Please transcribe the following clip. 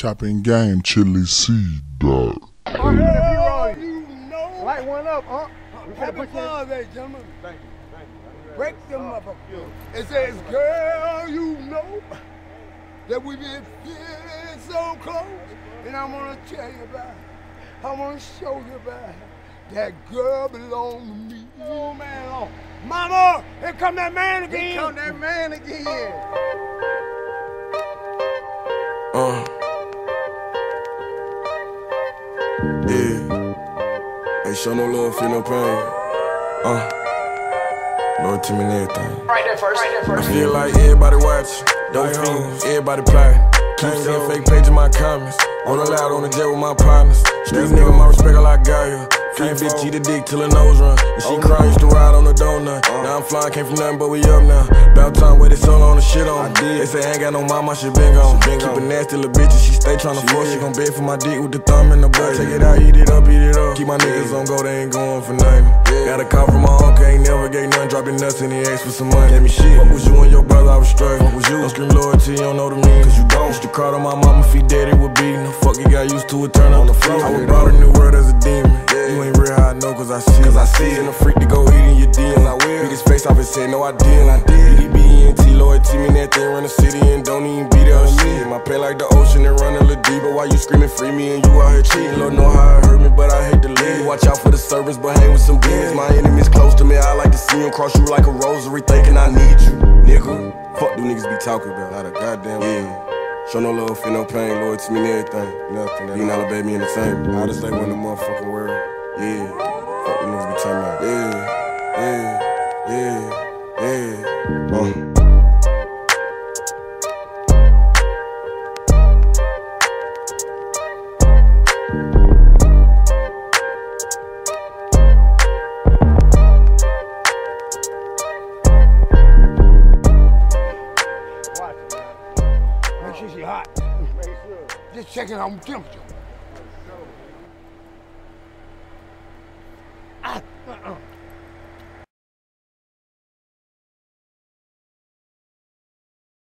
Chopping game, chili seed, dog. Oh, Girl, you know. Light one up, huh? We finna Happy put you Father's Day, gentlemen. Thank you, thank you. Break them up. It says, girl, you know that we've been feeling so close. And I want to tell you about it. I want to show you about it. That girl belong to me. Oh man, oh. Mama, here come that man again. Here come that man again. Yeah. Ain't show no love, feel no pain. Uh. Lord to me and everything. Right there first. Right there first. I feel like everybody watching. Don't fiends, everybody plotting. Keep seeing fake page in my comments. On the loud, on the jet with my partners. Street nigga, my respect all I got here. Free bitch, eat a dick till her nose run. And she oh. crying, used to ride on the donut. Oh. Now I'm flying, came from nothing, but we up now. About time, waited so long the shit on. They say I ain't got no mama, she been gone. Keep a nasty little bitch, and she stay tryna force. She gon' beg for my dick with the thumb in the butt. Take it out, eat it up, eat it up. Keep my niggas on go, they ain't going for nothing. Got a call from my uncle, ain't never gave nothing. Dropping nuts and he asked for some money. Gave me shit. Fuck was you and your brother, I was struggling. Fuck was you? Don't scream loyalty, you don't know the meaning. Cause you don't. Used to call on my mama, feet daddy would beating. The fuck you got used to it, turn on the floor. I was brought a new will. Beat his face off and say, no, I didn't. I did. BDBNT, loyalty, mean that thing run the city and don't even be there Shit. My pay like the ocean and run a little deeper. Why you screaming free me and you out here cheating? Lord know how it hurt me, but I hate to leave. Watch out for the servants, but hang with some demons. My enemies close to me, I like to see them cross you like a rosary, thinking I need you, nigga. Fuck do niggas be talking about? Out of goddamn yeah. Show no love, feel no pain, loyalty to me and everything. Nothing. You Being Alabama me entertainment. All this like one in the motherfucking world. Yeah. Fuck the niggas be talking about. Yeah. Uh. Watch it, man. Make sure she hot. Make sure. Just checking on temperature.